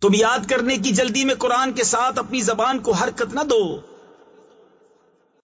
تم یاد کرنے کی جلدی میں قرآن کے ساتھ اپنی زبان کو حرکت نہ دو۔